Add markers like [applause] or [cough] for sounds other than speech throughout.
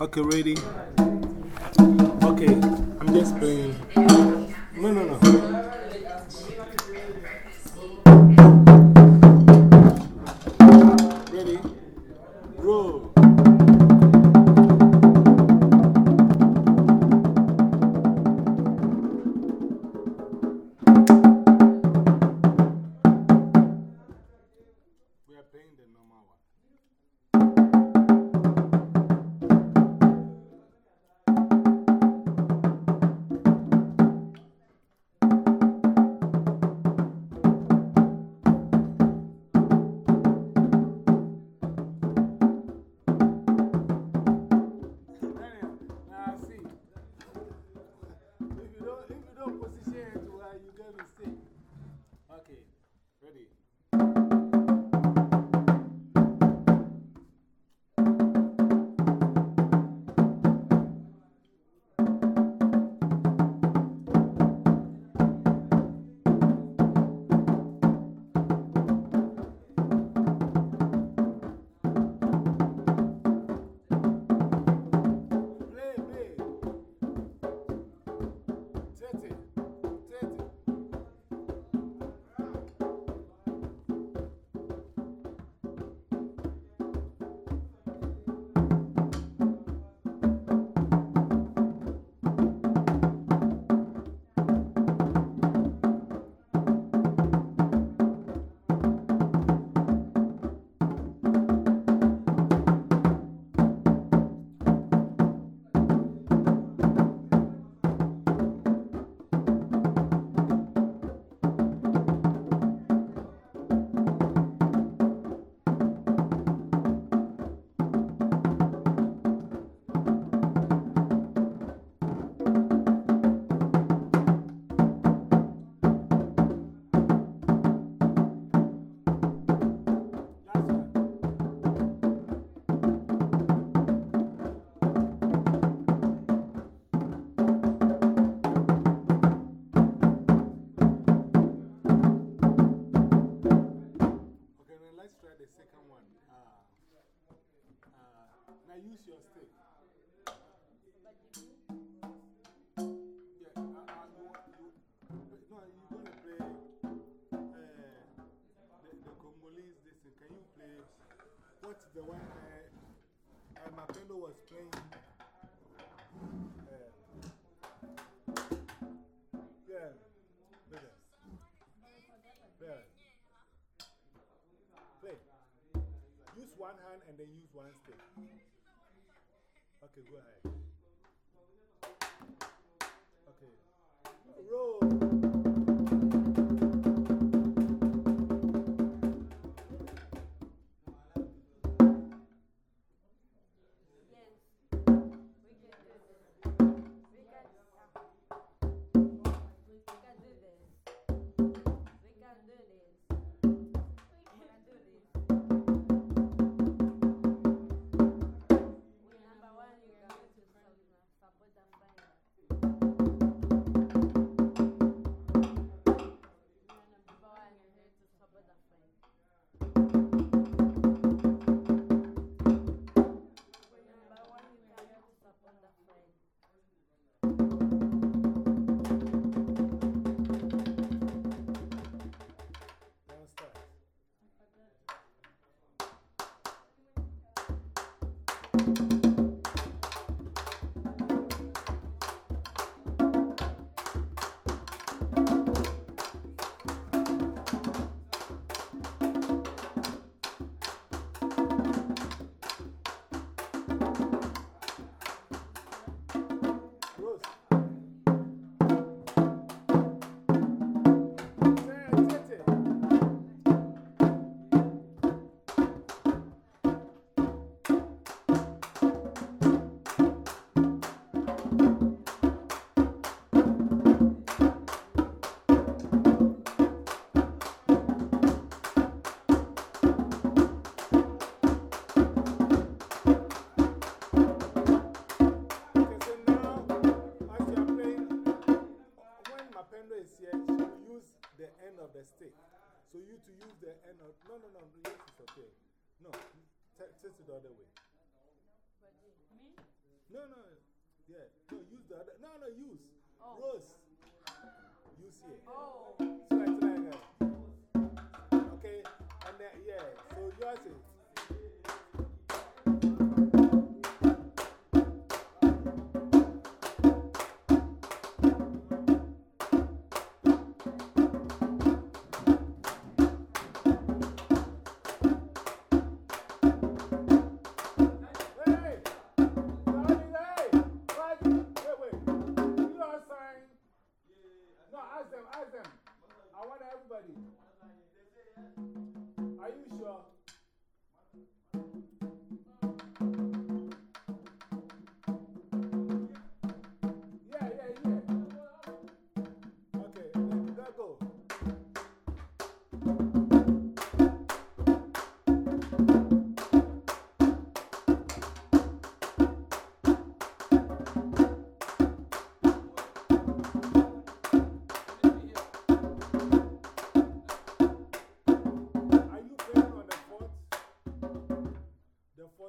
Okay, ready? Okay, I'm just playing. No, no, no. Your. Yeah, uh, you, want- you, no, you're going to play uh, the, the Congolese. Can you play what's the one uh, uh, Mapendo was playing? Uh. Yeah. Play. Use one hand and then use one stick. Okay, go ahead. Oh. Rose. Use here. Oh. So I try again. Okay. And then, yeah. So yours is.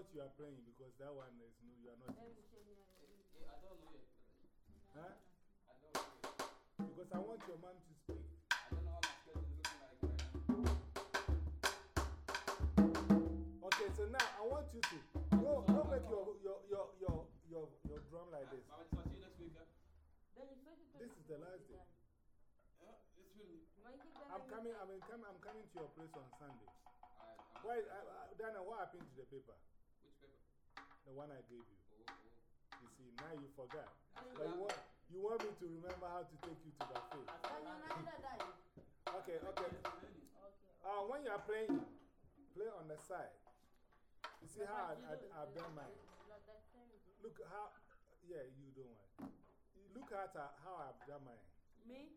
The fourth you are playing because that one is no, you are not. Huh? Because I want your man to speak. Okay, so now I want you to. No, don't make your, your, your, your, your, your drum like this. I'll see you next week. This is the last day. I'm coming, I'm, in, coming, I'm coming to your place on Sunday. Why, uh, uh, Dana, what happened to the paper? The one I gave you. You see, now you forgot. But you want, you want me to remember how to take you to the face. Okay, okay. Uh, when you are playing, play on the side. You see how I, I, I've done mine? Look how, yeah, you don't want. Look at uh, how I've done mine. Me?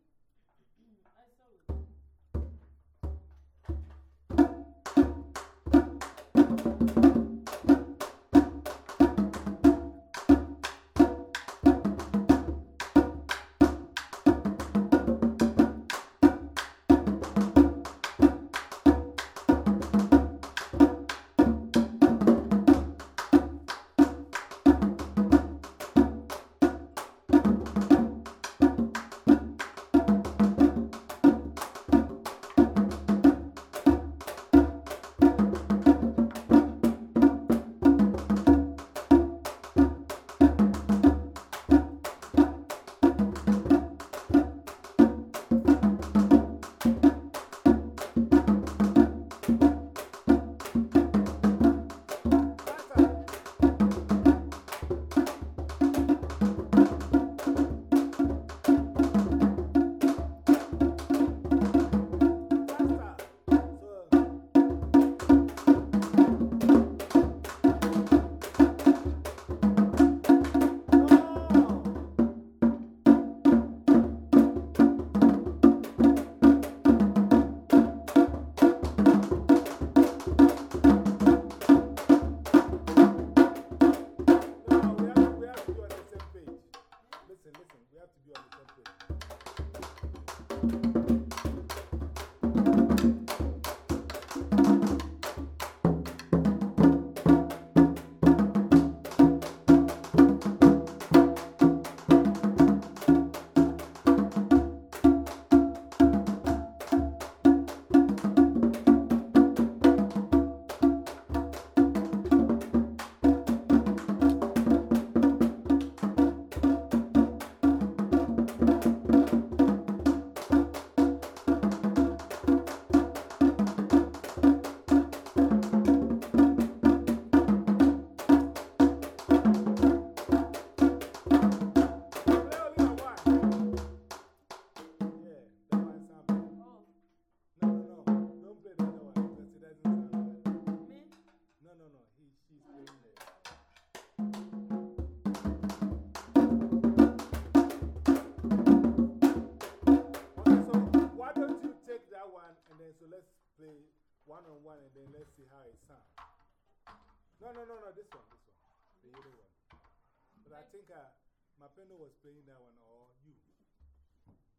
Think uh, Mapendo was playing that one or you.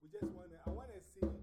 We just want to, I want to see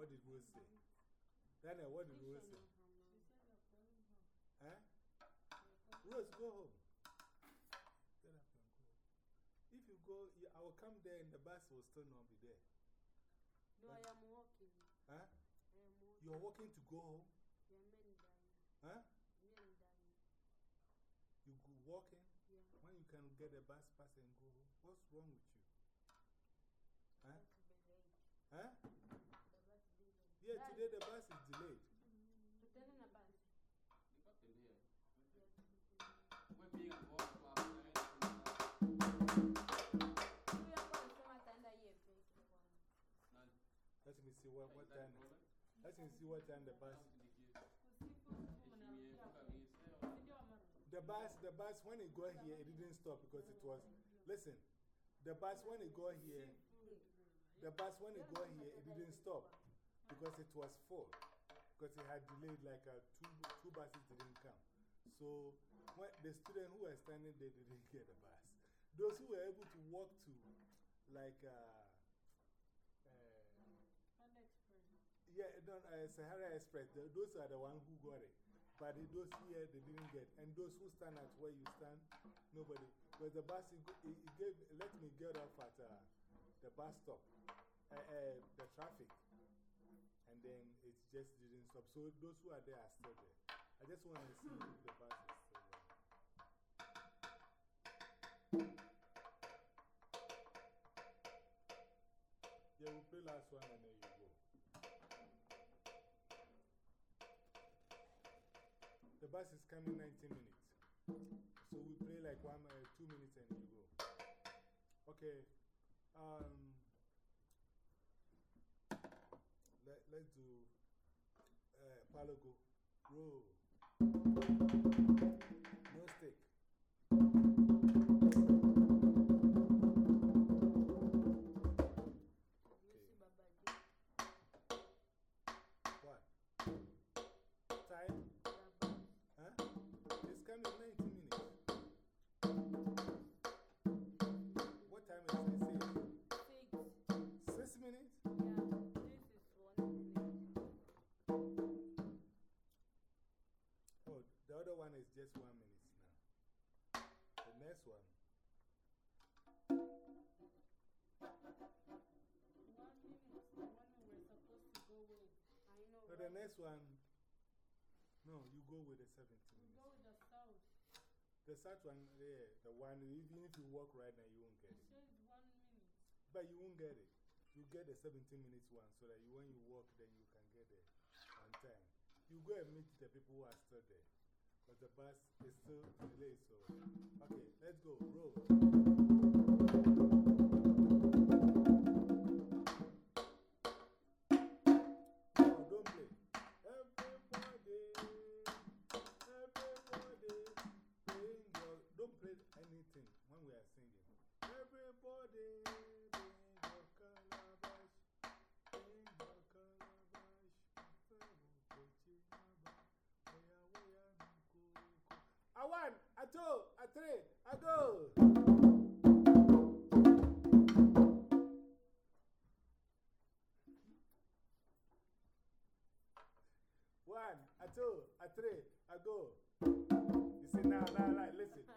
What did Rose say? Daniel, what did Rose say? Huh? Rose, go home. Get up and go. If you go, you- I will come there and the bus will still not be there. No, I am walking. Huh? I am walking. You're walking to go home? Yeah, men. Huh? Men. You go walking Yeah. when you can get a bus pass and go home? What's wrong with you? See what time the bus. The bus, the bus, when it got here, it didn't stop because it was. Listen, the bus, when it got here, the bus, when it got here, it didn't stop because it was full. Because it had delayed, like uh, two, two buses didn't come. So when the students who were standing there didn't [laughs] get the bus. Those who were able to walk to, like, uh, yeah, no, uh, Sahara Express, the, those are the ones who got it. But those here, they didn't get. And those who stand at where you stand, nobody. But the bus, it, it, it gave, let me get off at uh, the bus stop, uh, uh, the traffic. And then it just didn't stop. So those who are there are still there. I just want to see if the bus is still there. Yeah, we'll play last one and then you bus is coming 90 minutes. So we play like one, uh, two minutes and you go. Okay. Um, let, let's do uh, Palogo. Roll. Just one minute now. The next one. One minute, the one we're supposed to go with. I know. The next one. No, you go with the 17 We minutes. go with the south. The third one, there, the one, even if you walk right now, you won't get It it. says one minute. But you won't get it. You get the 17 minutes one so that you, when you walk, then you can get there on time. You go and meet the people who are still there. But the bus is still delayed, so. Okay, let's go. Roll. Two, a three, a go. One, a two, a three, a go. You see, now, now, now, listen. [laughs]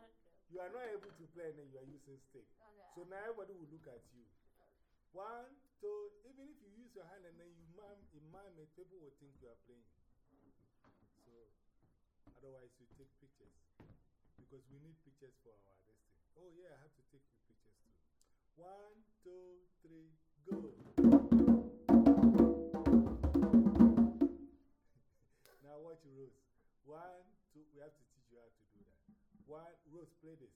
You are not able to play and then you are using stick. So now everybody will look at you. One, two, even if you use your hand and then you mime, you mime it, people will think you are playing. So, otherwise, you take pictures. Because we need pictures for our thing. Oh, yeah, I have to take you pictures too. One, two, three, go. [laughs] now, watch Rose. One, two, we have to teach you how to do that. One, Rose, play this.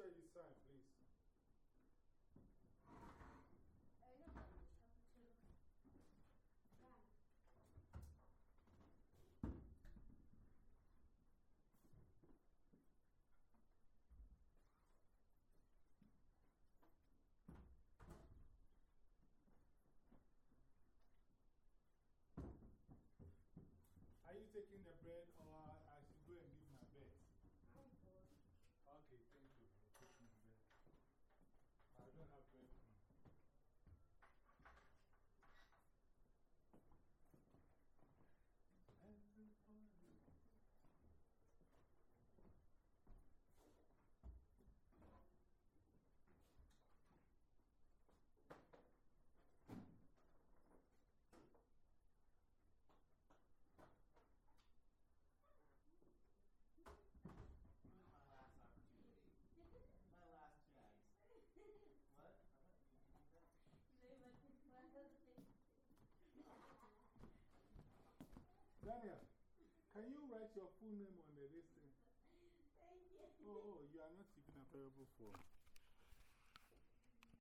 Sure you sign, please. Are you taking the bread or I should go and give my bed? Okay, thank you. I'll take my bread. I don't have bread. Daniel, can you write your full name on the listing? Thank you. Oh, oh, you are not even available for.